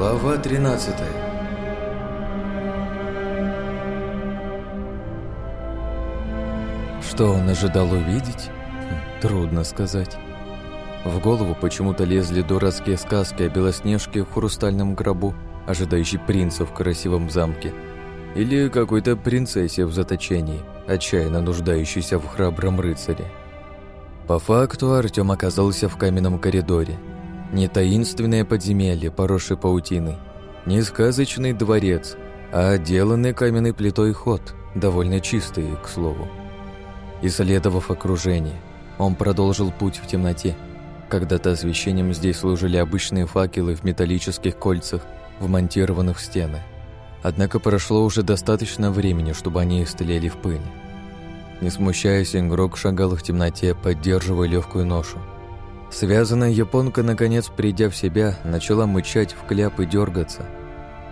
Глава 13 Что он ожидал увидеть? Трудно сказать. В голову почему-то лезли дурацкие сказки о Белоснежке в хрустальном гробу, ожидающей принца в красивом замке, или какой-то принцессе в заточении, отчаянно нуждающейся в храбром рыцаре. По факту Артем оказался в каменном коридоре. Не таинственное подземелье, поросшее паутиной, не сказочный дворец, а отделанный каменной плитой ход, довольно чистый, к слову. Исследовав окружение, он продолжил путь в темноте. Когда-то освещением здесь служили обычные факелы в металлических кольцах, вмонтированных в стены. Однако прошло уже достаточно времени, чтобы они истлели в пыли. Не смущаясь, игрок шагал в темноте, поддерживая легкую ношу. Связанная японка, наконец, придя в себя, начала мычать в кляп и дергаться.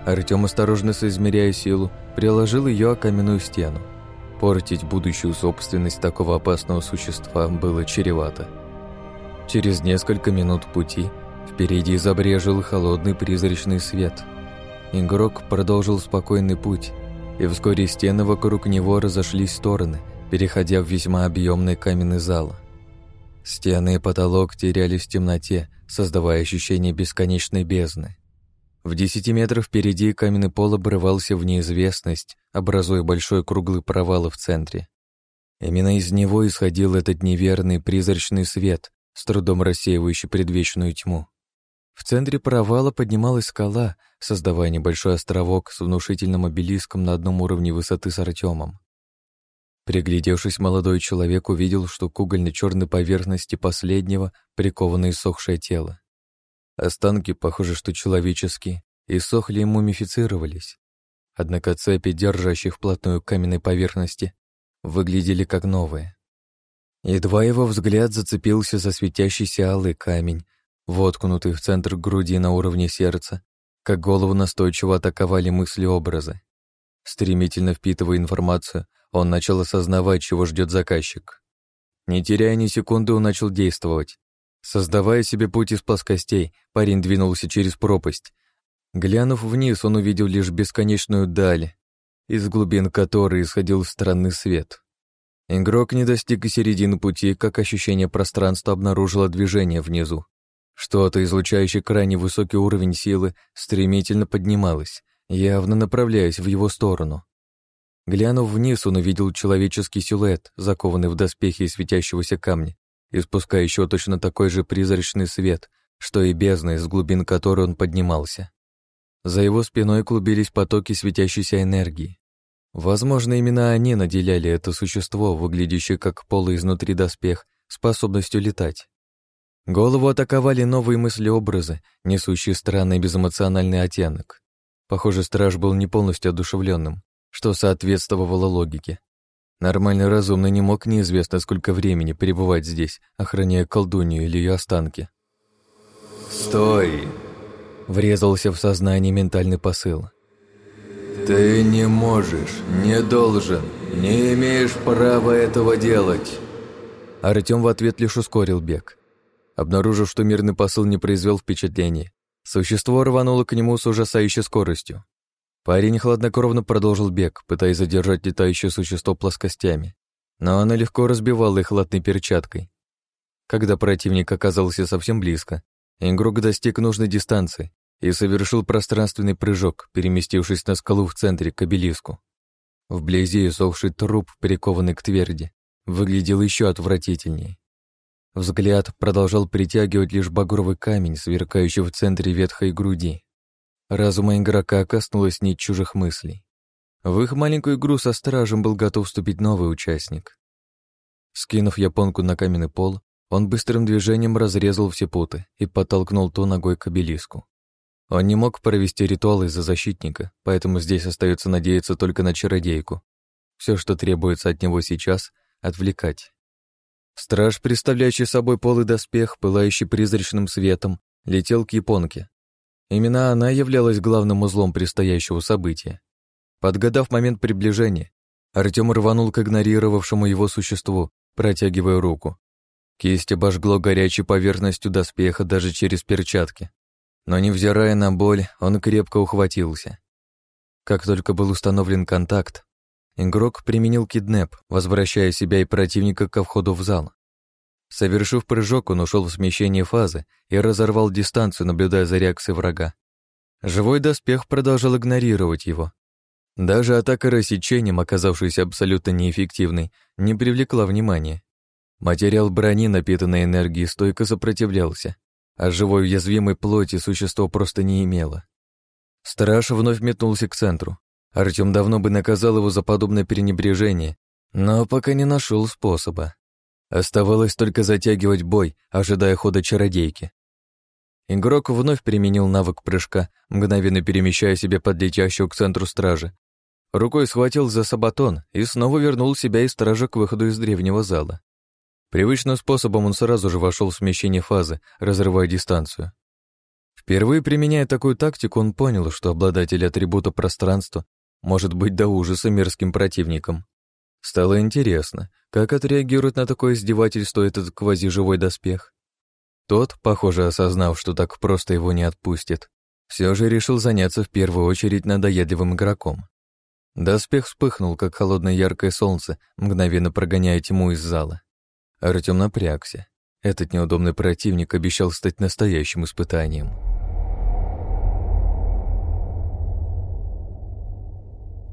Артем, осторожно соизмеряя силу, приложил ее о каменную стену. Портить будущую собственность такого опасного существа было чревато. Через несколько минут пути впереди забрежил холодный призрачный свет. Игрок продолжил спокойный путь, и вскоре стены вокруг него разошлись стороны, переходя в весьма объемный каменный зал. Стены и потолок терялись в темноте, создавая ощущение бесконечной бездны. В десяти метрах впереди каменный пол обрывался в неизвестность, образуя большой круглый провал в центре. Именно из него исходил этот неверный призрачный свет, с трудом рассеивающий предвечную тьму. В центре провала поднималась скала, создавая небольшой островок с внушительным обелиском на одном уровне высоты с Артемом. Приглядевшись, молодой человек увидел, что к угольно-черной поверхности последнего приковано иссохшее тело. Останки, похоже, что человеческие, иссохли и мумифицировались. Однако цепи, держащие вплотную к каменной поверхности, выглядели как новые. Едва его взгляд зацепился за светящийся алый камень, воткнутый в центр груди на уровне сердца, как голову настойчиво атаковали мысли-образы. Стремительно впитывая информацию, он начал осознавать, чего ждет заказчик. Не теряя ни секунды, он начал действовать. Создавая себе путь из плоскостей, парень двинулся через пропасть. Глянув вниз, он увидел лишь бесконечную даль, из глубин которой исходил странный свет. Игрок не достиг и середины пути, как ощущение пространства обнаружило движение внизу. Что-то, излучающее крайне высокий уровень силы, стремительно поднималось, явно направляясь в его сторону. Глянув вниз, он увидел человеческий силуэт, закованный в доспехи из светящегося камня, испускающего точно такой же призрачный свет, что и бездна, из глубин которой он поднимался. За его спиной клубились потоки светящейся энергии. Возможно, именно они наделяли это существо, выглядящее как полый изнутри доспех, способностью летать. Голову атаковали новые мысли-образы, несущие странный безэмоциональный оттенок. Похоже, страж был не полностью одушевленным что соответствовало логике. Нормальный разумный не мог неизвестно сколько времени пребывать здесь, охраняя колдунью или ее останки. «Стой!» — врезался в сознание ментальный посыл. «Ты не можешь, не должен, не имеешь права этого делать!» Артем в ответ лишь ускорил бег. Обнаружив, что мирный посыл не произвел впечатления, существо рвануло к нему с ужасающей скоростью. Парень хладнокровно продолжил бег, пытаясь задержать летающее существо плоскостями, но оно легко разбивало их латной перчаткой. Когда противник оказался совсем близко, игрок достиг нужной дистанции и совершил пространственный прыжок, переместившись на скалу в центре к обелиску. Вблизи иссохший труп, прикованный к тверди, выглядел еще отвратительнее. Взгляд продолжал притягивать лишь багровый камень, сверкающий в центре ветхой груди. Разума игрока коснулась нить чужих мыслей. В их маленькую игру со стражем был готов вступить новый участник. Скинув японку на каменный пол, он быстрым движением разрезал все путы и подтолкнул ту ногой к обелиску. Он не мог провести ритуал из-за защитника, поэтому здесь остается надеяться только на чародейку. Все, что требуется от него сейчас — отвлекать. Страж, представляющий собой полый доспех, пылающий призрачным светом, летел к японке, Именно она являлась главным узлом предстоящего события. Подгадав момент приближения, Артем рванул к игнорировавшему его существу, протягивая руку. Кисть обожгло горячей поверхностью доспеха даже через перчатки. Но, невзирая на боль, он крепко ухватился. Как только был установлен контакт, игрок применил киднеп, возвращая себя и противника ко входу в зал. Совершив прыжок, он ушел в смещение фазы и разорвал дистанцию, наблюдая за реакцией врага. Живой доспех продолжал игнорировать его. Даже атака рассечением, оказавшаяся абсолютно неэффективной, не привлекла внимания. Материал брони, напитанной энергией, стойко сопротивлялся, а живой уязвимой плоти существо просто не имело. Страж вновь метнулся к центру. Артем давно бы наказал его за подобное пренебрежение, но пока не нашел способа. Оставалось только затягивать бой, ожидая хода чародейки. Игрок вновь применил навык прыжка, мгновенно перемещая себя под летящего к центру стражи. Рукой схватил за сабатон и снова вернул себя и стража к выходу из древнего зала. Привычным способом он сразу же вошел в смещение фазы, разрывая дистанцию. Впервые применяя такую тактику, он понял, что обладатель атрибута пространства может быть до ужаса мерзким противником. Стало интересно, как отреагирует на такое издевательство этот квазиживой доспех. Тот, похоже, осознав, что так просто его не отпустит, все же решил заняться в первую очередь надоедливым игроком. Доспех вспыхнул, как холодное яркое солнце, мгновенно прогоняя тьму из зала. Артем напрягся. Этот неудобный противник обещал стать настоящим испытанием.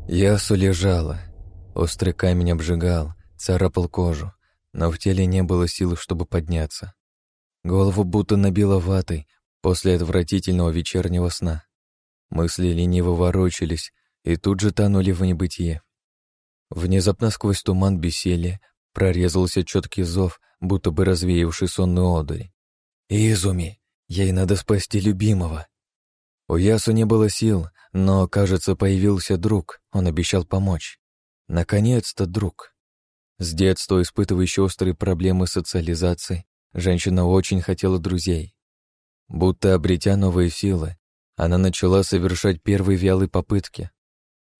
Ясу лежала. Острый камень обжигал, царапал кожу, но в теле не было сил, чтобы подняться. Голову будто набило ватой после отвратительного вечернего сна. Мысли лениво ворочались и тут же тонули в небытие. Внезапно сквозь туман бессилия прорезался четкий зов, будто бы развеявший сонную одурь. «Изуми! Ей надо спасти любимого!» У Ясу не было сил, но, кажется, появился друг, он обещал помочь. Наконец-то друг. С детства, испытывающий острые проблемы социализации, женщина очень хотела друзей. Будто обретя новые силы, она начала совершать первые вялые попытки.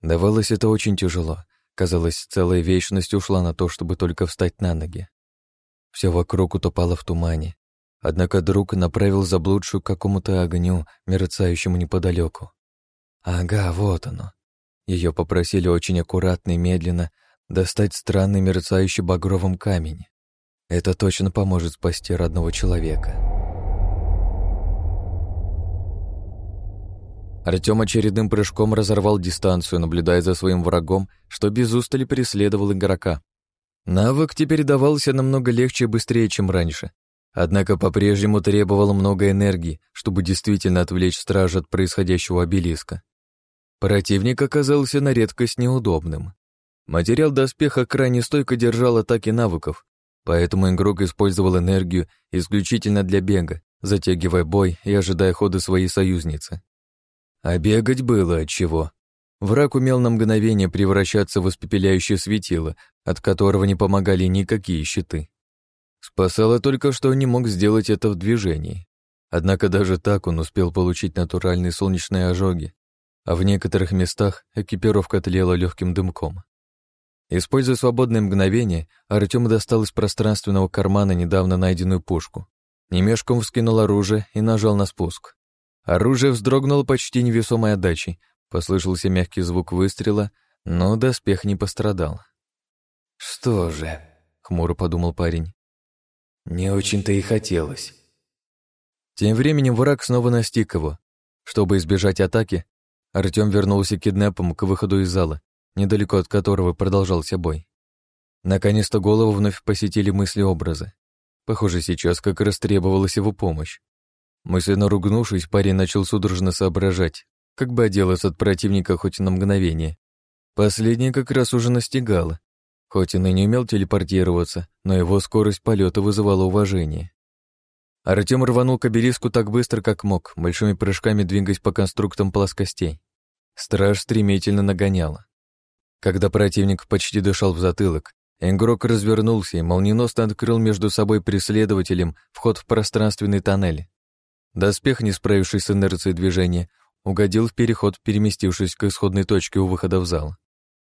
Давалось это очень тяжело. Казалось, целая вечность ушла на то, чтобы только встать на ноги. Все вокруг утопало в тумане, Однако друг направил заблудшую к какому-то огню, мерцающему неподалеку. Ага, вот оно. Ее попросили очень аккуратно и медленно достать странный мерцающий багровым камень. Это точно поможет спасти родного человека. Артем очередным прыжком разорвал дистанцию, наблюдая за своим врагом, что без устали преследовал игрока. Навык теперь давался намного легче и быстрее, чем раньше, Однако по-прежнему требовало много энергии, чтобы действительно отвлечь стража от происходящего обелиска. Противник оказался на редкость неудобным. Материал доспеха крайне стойко держал атаки навыков, поэтому игрок использовал энергию исключительно для бега, затягивая бой и ожидая хода своей союзницы. А бегать было от чего. Враг умел на мгновение превращаться в испепеляющее светило, от которого не помогали никакие щиты. Спасало только, что он не мог сделать это в движении. Однако даже так он успел получить натуральные солнечные ожоги, а в некоторых местах экипировка тлела легким дымком. Используя свободное мгновение, Артем достал из пространственного кармана недавно найденную пушку. Немешком вскинул оружие и нажал на спуск. Оружие вздрогнуло почти невесомой отдачей, послышался мягкий звук выстрела, но доспех не пострадал. «Что же?» — хмуро подумал парень. Не очень-то и хотелось. Тем временем враг снова настиг его. Чтобы избежать атаки, Артем вернулся киднепом к выходу из зала, недалеко от которого продолжался бой. Наконец-то голову вновь посетили мысли-образы. Похоже, сейчас как раз требовалась его помощь. Мысленно ругнувшись, парень начал судорожно соображать, как бы отделаться от противника хоть на мгновение. Последнее как раз уже настигало, Хоть он и не умел телепортироваться, но его скорость полета вызывала уважение. Артем рванул к обелиску так быстро, как мог, большими прыжками двигаясь по конструктам плоскостей. Страж стремительно нагоняла. Когда противник почти дышал в затылок, Энгрок развернулся и молниеносно открыл между собой преследователем вход в пространственный тоннель. Доспех, не справившись с инерцией движения, угодил в переход, переместившись к исходной точке у выхода в зал.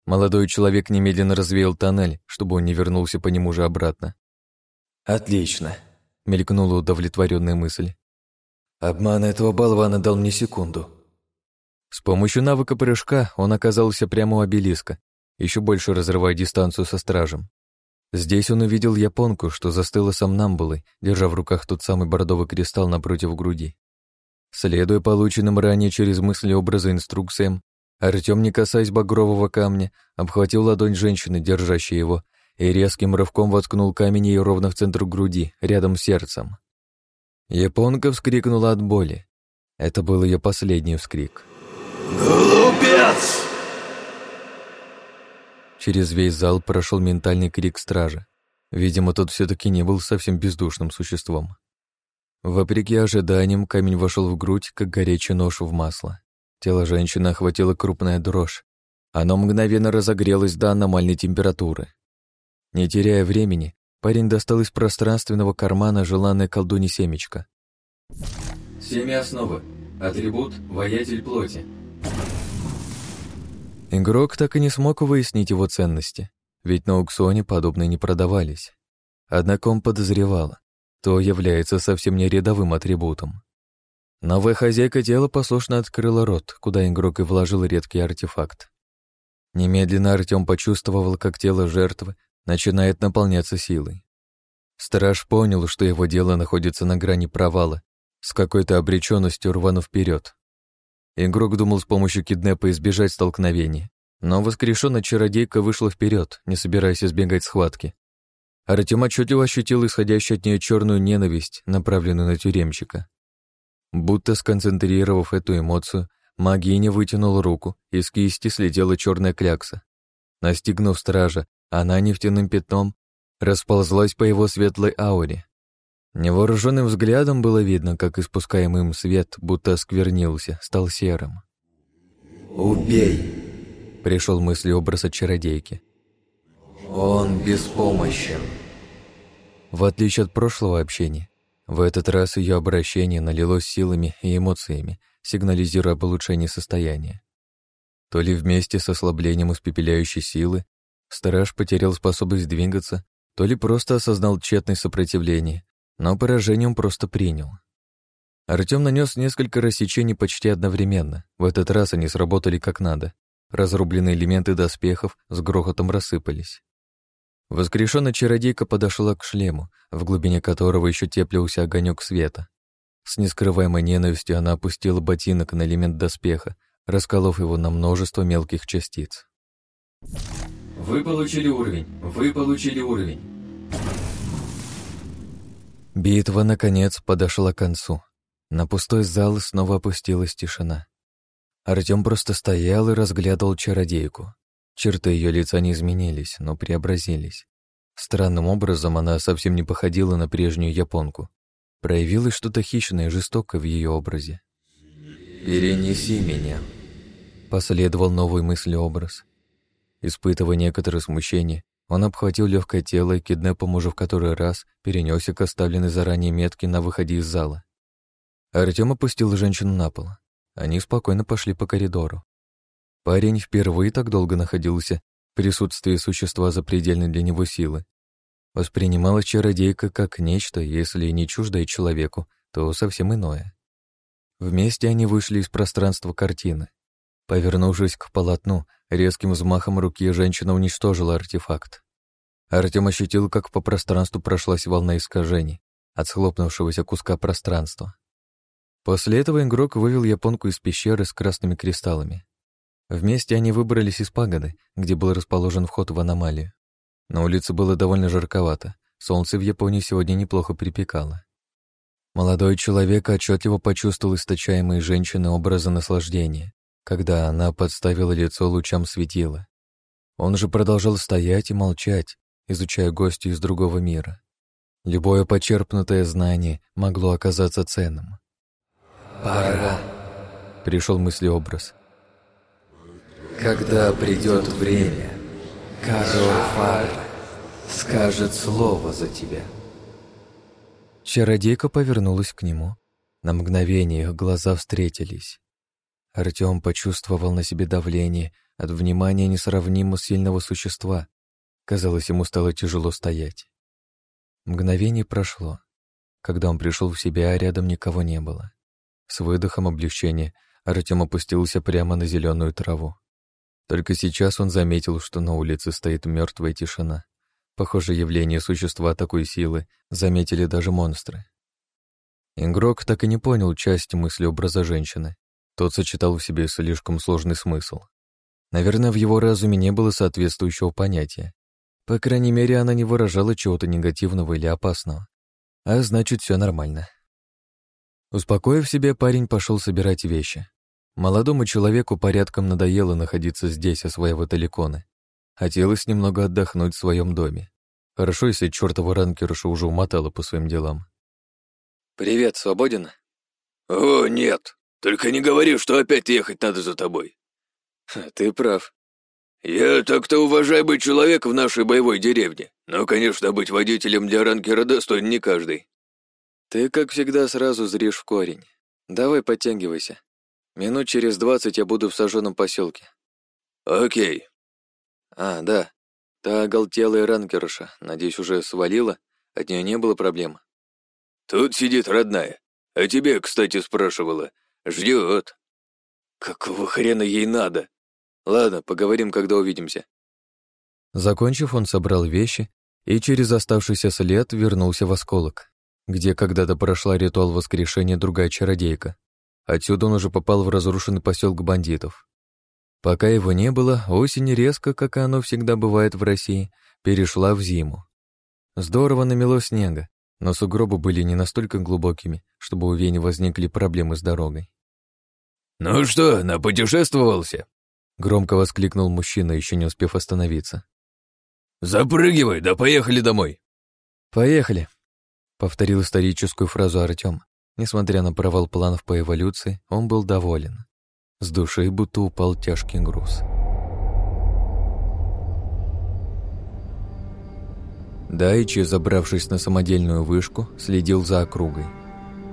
Молодой человек немедленно развеял тоннель, чтобы он не вернулся по нему же обратно. «Отлично», — мелькнула удовлетворенная мысль. Обман этого болвана дал мне секунду. С помощью навыка прыжка он оказался прямо у обелиска, еще больше разрывая дистанцию со стражем. Здесь он увидел японку, что застыла сомнамбулой, держа в руках тот самый бордовый кристалл напротив груди. Следуя полученным ранее через мысли образа инструкциям, Артем, не касаясь багрового камня, обхватил ладонь женщины, держащей его, и резким рывком воткнул камень ей ровно в центр груди, рядом с сердцем. Японка вскрикнула от боли. Это был ее последний вскрик. «Глупец!» Через весь зал прошел ментальный крик стража. Видимо, тот все-таки не был совсем бездушным существом. Вопреки ожиданиям, камень вошел в грудь, как горячий нож в масло. Тело женщины охватила крупная дрожь. Оно мгновенно разогрелось до аномальной температуры. Не теряя времени, парень достал из пространственного кармана желанное колдуни семечко. Семя основы. Атрибут – воятель плоти. Игрок так и не смог выяснить его ценности, ведь на аукционе подобные не продавались. Однако он подозревал, то является совсем не рядовым атрибутом. Новая хозяйка тела послушно открыла рот, куда игрок и вложил редкий артефакт. Немедленно Артем почувствовал, как тело жертвы начинает наполняться силой. Страж понял, что его дело находится на грани провала, с какой-то обреченностью рванув вперед. Игрок думал с помощью киднепа избежать столкновения, но воскрешенная чародейка вышла вперед, не собираясь избегать схватки. Артем отчетливо ощутил исходящую от нее черную ненависть, направленную на тюремщика. Будто сконцентрировав эту эмоцию, магиня вытянула руку, и с кисти слетела черная клякса. Настигнув стража, она нефтяным пятном расползлась по его светлой ауре. Невооруженным взглядом было видно, как испускаемый им свет будто осквернился, стал серым. «Убей!» — пришел мысли образ от чародейки. «Он беспомощен!» В отличие от прошлого общения, в этот раз ее обращение налилось силами и эмоциями, сигнализируя об улучшении состояния. То ли вместе с ослаблением испепеляющей силы Страж потерял способность двигаться, то ли просто осознал тщетное сопротивление, но поражение он просто принял. Артем нанес несколько рассечений почти одновременно. В этот раз они сработали как надо. Разрубленные элементы доспехов с грохотом рассыпались. Воскрешенная чародейка подошла к шлему, в глубине которого еще теплился огонек света. С нескрываемой ненавистью она опустила ботинок на элемент доспеха, расколов его на множество мелких частиц. Вы получили уровень. Вы получили уровень. Битва, наконец, подошла к концу. На пустой зал снова опустилась тишина. Артем просто стоял и разглядывал чародейку. Черты ее лица не изменились, но преобразились. Странным образом она совсем не походила на прежнюю японку. Проявилось что-то хищное и жестокое в ее образе. «Перенеси меня», — последовал новый мыслеобраз. Испытывая некоторое смущение, он обхватил легкое тело и киднепом уже в который раз перенесся к оставленной заранее метке на выходе из зала. Артем опустил женщину на пол. Они спокойно пошли по коридору. Парень впервые так долго находился в присутствии существа запредельной для него силы. Воспринималась чародейка как нечто, если не чуждое человеку, то совсем иное. Вместе они вышли из пространства картины. Повернувшись к полотну, резким взмахом руки женщина уничтожила артефакт. Артем ощутил, как по пространству прошлась волна искажений от схлопнувшегося куска пространства. После этого игрок вывел японку из пещеры с красными кристаллами. Вместе они выбрались из пагоды, где был расположен вход в аномалию. На улице было довольно жарковато, солнце в Японии сегодня неплохо припекало. Молодой человек отчетливо почувствовал источаемые женщины образа наслаждения, когда она подставила лицо лучам светила. Он же продолжал стоять и молчать, изучая гостю из другого мира. Любое почерпнутое знание могло оказаться ценным. «Пора», — пришел мыслеобраз. «Когда придет время, король Фар скажет слово за тебя». Чародейка повернулась к нему. На мгновение их глаза встретились. Артем почувствовал на себе давление от внимания несравнимо сильного существа. Казалось, ему стало тяжело стоять. Мгновение прошло. Когда он пришел в себя, рядом никого не было. С выдохом облегчения Артем опустился прямо на зеленую траву. Только сейчас он заметил, что на улице стоит мертвая тишина. Похоже, явление существа такой силы заметили даже монстры. Игрок так и не понял часть мысли образа женщины. Тот сочетал в себе слишком сложный смысл. Наверное, в его разуме не было соответствующего понятия. По крайней мере, она не выражала чего-то негативного или опасного. А значит, все нормально. Успокоив себя, парень пошел собирать вещи. Молодому человеку порядком надоело находиться здесь, осваивая таликоны. Хотелось немного отдохнуть в своем доме. Хорошо, если чертова ранкерша уже умотала по своим делам. «Привет, свободен?» «О, нет. Только не говори, что опять ехать надо за тобой». «Ты прав». «Я так-то уважаемый человек в нашей боевой деревне, но, конечно, быть водителем для ранкера достоин не каждый». «Ты, как всегда, сразу зришь в корень. Давай подтягивайся. Минут через двадцать я буду в сожженном поселке. Окей. А, да. Та оголтелая ранкерша, надеюсь, уже свалила? От нее не было проблем? Тут сидит родная. А тебе, кстати, спрашивала. Ждет. Какого хрена ей надо? Ладно, поговорим, когда увидимся. Закончив, он собрал вещи и через оставшийся след вернулся в осколок, где когда-то прошла ритуал воскрешения другая чародейка. Отсюда он уже попал в разрушенный поселок бандитов. Пока его не было, осень резко, как оно всегда бывает в России, перешла в зиму. Здорово намело снега, но сугробы были не настолько глубокими, чтобы у Вени возникли проблемы с дорогой. «Ну что, напутешествовался?» — громко воскликнул мужчина, еще не успев остановиться. «Запрыгивай, да поехали домой!» «Поехали!» — повторил историческую фразу Артем. Несмотря на провал планов по эволюции, он был доволен. С души будто упал тяжкий груз. Дайчи, забравшись на самодельную вышку, следил за округой.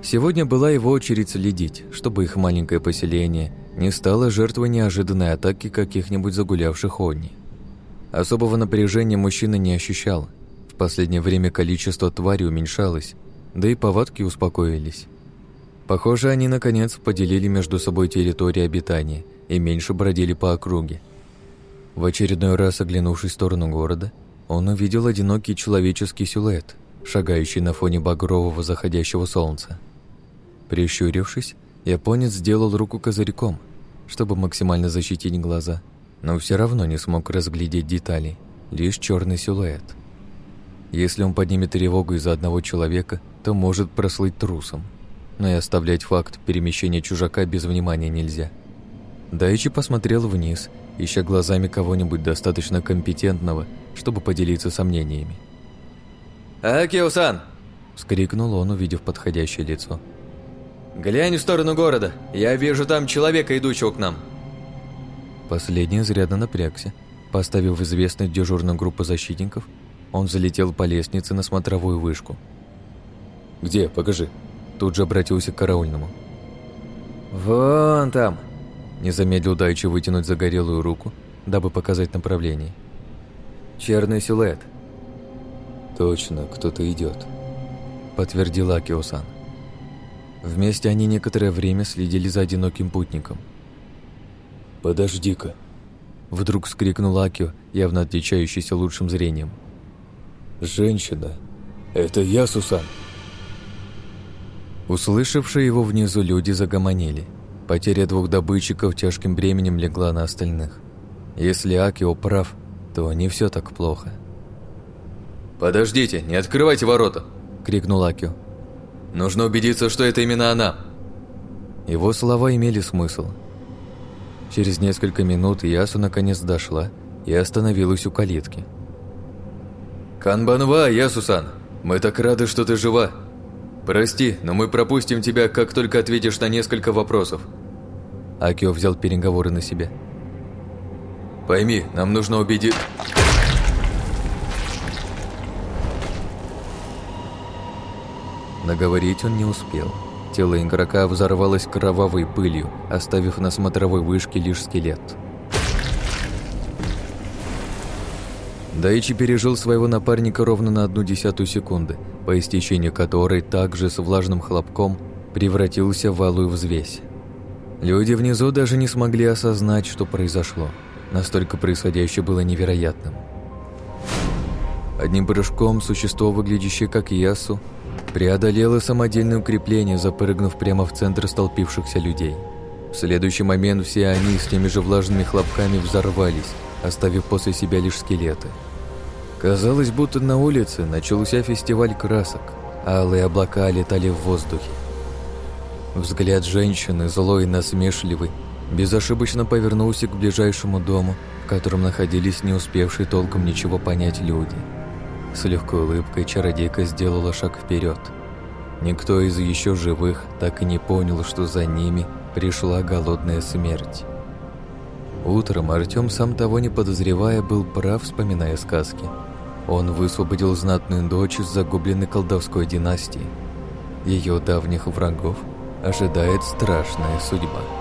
Сегодня была его очередь следить, чтобы их маленькое поселение не стало жертвой неожиданной атаки каких-нибудь загулявших одни. Особого напряжения мужчина не ощущал. В последнее время количество тварей уменьшалось, да и повадки успокоились. Похоже, они, наконец, поделили между собой территории обитания и меньше бродили по округе. В очередной раз, оглянувшись в сторону города, он увидел одинокий человеческий силуэт, шагающий на фоне багрового заходящего солнца. Прищурившись, японец сделал руку козырьком, чтобы максимально защитить глаза, но все равно не смог разглядеть детали, лишь черный силуэт. Если он поднимет тревогу из-за одного человека, то может прослыть трусом – но и оставлять факт перемещения чужака без внимания нельзя. Дайчи посмотрел вниз, ища глазами кого-нибудь достаточно компетентного, чтобы поделиться сомнениями. «Акио-сан!» — вскрикнул он, увидев подходящее лицо. «Глянь в сторону города! Я вижу там человека, идущего к нам!» Последний изрядно напрягся. Поставив известную дежурную группу защитников, он залетел по лестнице на смотровую вышку. «Где? Покажи!» Тут же обратился к караульному. «Вон там!» Не замедлил Дайчи вытянуть загорелую руку, дабы показать направление. «Черный силуэт». «Точно, кто-то идет», — подтвердил Акио-сан. Вместе они некоторое время следили за одиноким путником. «Подожди-ка!» Вдруг вскрикнул Акио, явно отличающийся лучшим зрением. «Женщина! Это я, Сусан!» Услышавшие его внизу люди загомонили. Потеря двух добытчиков тяжким бременем легла на остальных. Если Акио прав, то не все так плохо. «Подождите, не открывайте ворота!» — крикнул Акио. «Нужно убедиться, что это именно она!» Его слова имели смысл. Через несколько минут Ясу наконец дошла и остановилась у калитки. «Канбанва, Ясусан, мы так рады, что ты жива!» «Прости, но мы пропустим тебя, как только ответишь на несколько вопросов». Акио взял переговоры на себя. «Пойми, нам нужно убедить...» Наговорить он не успел. Тело игрока взорвалось кровавой пылью, оставив на смотровой вышке лишь скелет. Дайчи пережил своего напарника ровно на одну десятую секунды, по истечению которой также с влажным хлопком превратился в алую взвесь. Люди внизу даже не смогли осознать, что произошло. Настолько происходящее было невероятным. Одним прыжком существо, выглядящее как Ясу, преодолело самодельное укрепление, запрыгнув прямо в центр столпившихся людей. В следующий момент все они с теми же влажными хлопками взорвались, оставив после себя лишь скелеты. Казалось, будто на улице начался фестиваль красок, а алые облака летали в воздухе. Взгляд женщины, злой и насмешливый, безошибочно повернулся к ближайшему дому, в котором находились не успевшие толком ничего понять люди. С легкой улыбкой чародейка сделала шаг вперед. Никто из еще живых так и не понял, что за ними пришла голодная смерть. Утром Артем, сам того не подозревая, был прав, вспоминая сказки. Он высвободил знатную дочь из загубленной колдовской династии. Ее давних врагов ожидает страшная судьба.